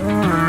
Bye.